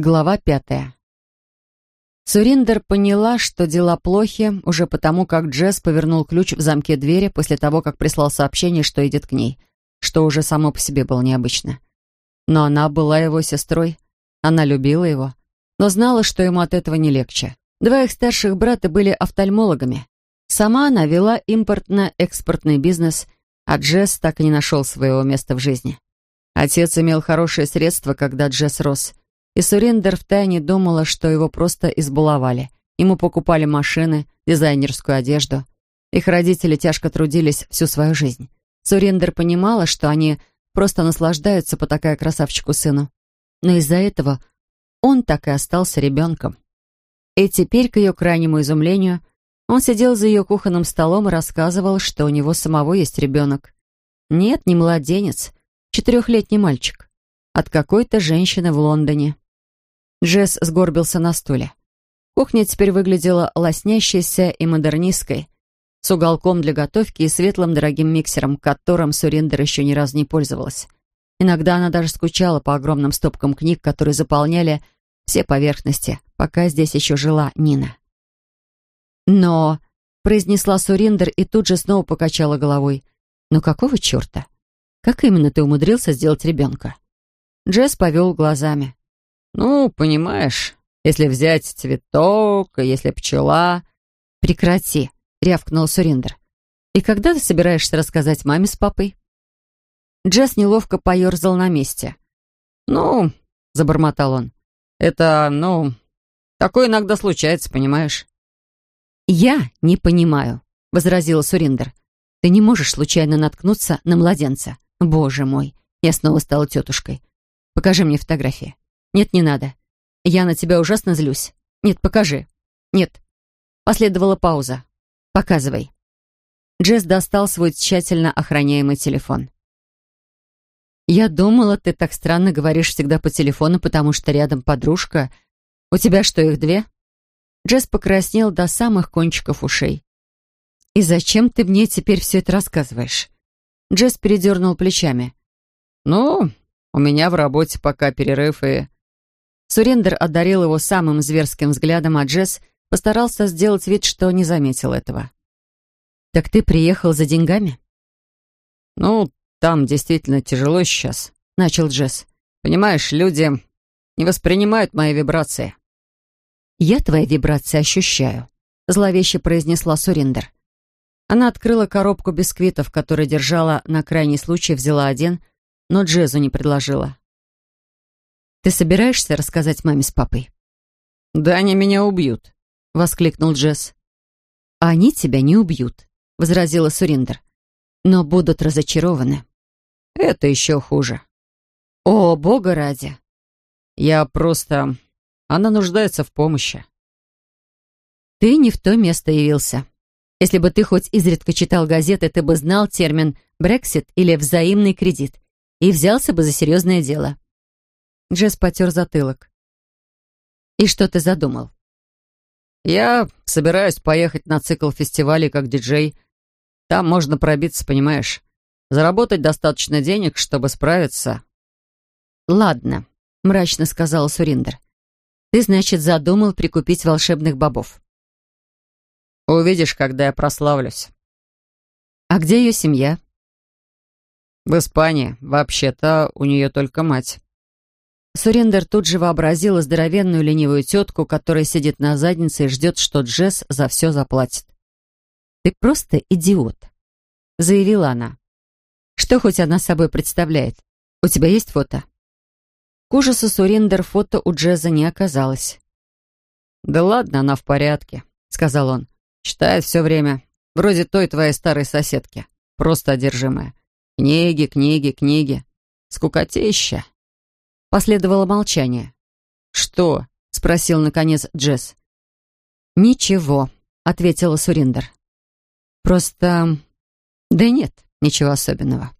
Глава пятая. Суриндер поняла, что дела плохи, уже потому, как Джесс повернул ключ в замке двери после того, как прислал сообщение, что идет к ней, что уже само по себе было необычно. Но она была его сестрой, она любила его, но знала, что ему от этого не легче. Два их старших брата были офтальмологами. Сама она вела импортно-экспортный бизнес, а Джесс так и не нашел своего места в жизни. Отец имел хорошие средства, когда Джесс рос – и Суриндер втайне думала, что его просто избаловали. Ему покупали машины, дизайнерскую одежду. Их родители тяжко трудились всю свою жизнь. Суриндер понимала, что они просто наслаждаются по такая красавчику сыну. Но из-за этого он так и остался ребенком. И теперь, к ее крайнему изумлению, он сидел за ее кухонным столом и рассказывал, что у него самого есть ребенок. Нет, не младенец, четырехлетний мальчик. От какой-то женщины в Лондоне. Джесс сгорбился на стуле. Кухня теперь выглядела лоснящейся и модернистской, с уголком для готовки и светлым дорогим миксером, которым Суриндер еще ни разу не пользовалась. Иногда она даже скучала по огромным стопкам книг, которые заполняли все поверхности, пока здесь еще жила Нина. «Но...» — произнесла Суриндер и тут же снова покачала головой. «Но какого черта? Как именно ты умудрился сделать ребенка?» Джесс повел глазами. «Ну, понимаешь, если взять цветок, если пчела...» «Прекрати», — рявкнул Суриндер. «И когда ты собираешься рассказать маме с папой?» Джесс неловко поерзал на месте. «Ну», — забормотал он, — «это, ну, такое иногда случается, понимаешь?» «Я не понимаю», — возразила Суриндер. «Ты не можешь случайно наткнуться на младенца. Боже мой, я снова стала тетушкой. Покажи мне фотографии». «Нет, не надо. Я на тебя ужасно злюсь. Нет, покажи. Нет». Последовала пауза. «Показывай». Джесс достал свой тщательно охраняемый телефон. «Я думала, ты так странно говоришь всегда по телефону, потому что рядом подружка. У тебя что, их две?» Джесс покраснел до самых кончиков ушей. «И зачем ты мне теперь все это рассказываешь?» Джесс передернул плечами. «Ну, у меня в работе пока перерыв, и Сурендер одарил его самым зверским взглядом, а Джесс постарался сделать вид, что не заметил этого. «Так ты приехал за деньгами?» «Ну, там действительно тяжело сейчас», — начал Джесс. «Понимаешь, люди не воспринимают мои вибрации». «Я твои вибрации ощущаю», — зловеще произнесла Сурендер. Она открыла коробку бисквитов, которую держала на крайний случай, взяла один, но Джезу не предложила. Ты собираешься рассказать маме с папой?» «Да они меня убьют», — воскликнул Джесс. «Они тебя не убьют», — возразила Суриндер. «Но будут разочарованы». «Это еще хуже». «О, бога ради!» «Я просто... Она нуждается в помощи». «Ты не в то место явился. Если бы ты хоть изредка читал газеты, ты бы знал термин «Брексит» или «взаимный кредит» и взялся бы за серьезное дело. Джесс потер затылок. «И что ты задумал?» «Я собираюсь поехать на цикл фестивалей как диджей. Там можно пробиться, понимаешь. Заработать достаточно денег, чтобы справиться». «Ладно», — мрачно сказал Суриндер. «Ты, значит, задумал прикупить волшебных бобов?» «Увидишь, когда я прославлюсь». «А где ее семья?» «В Испании. Вообще-то у нее только мать». Сурендер тут же вообразила здоровенную ленивую тетку, которая сидит на заднице и ждет, что Джесс за все заплатит. «Ты просто идиот», — заявила она. «Что хоть она собой представляет? У тебя есть фото?» К ужасу Сурендер фото у Джеза не оказалось. «Да ладно, она в порядке», — сказал он. «Читает все время. Вроде той твоей старой соседки. Просто одержимая. Книги, книги, книги. Скукотища». Последовало молчание. «Что?» — спросил, наконец, Джесс. «Ничего», — ответила Суриндер. «Просто... да нет, ничего особенного».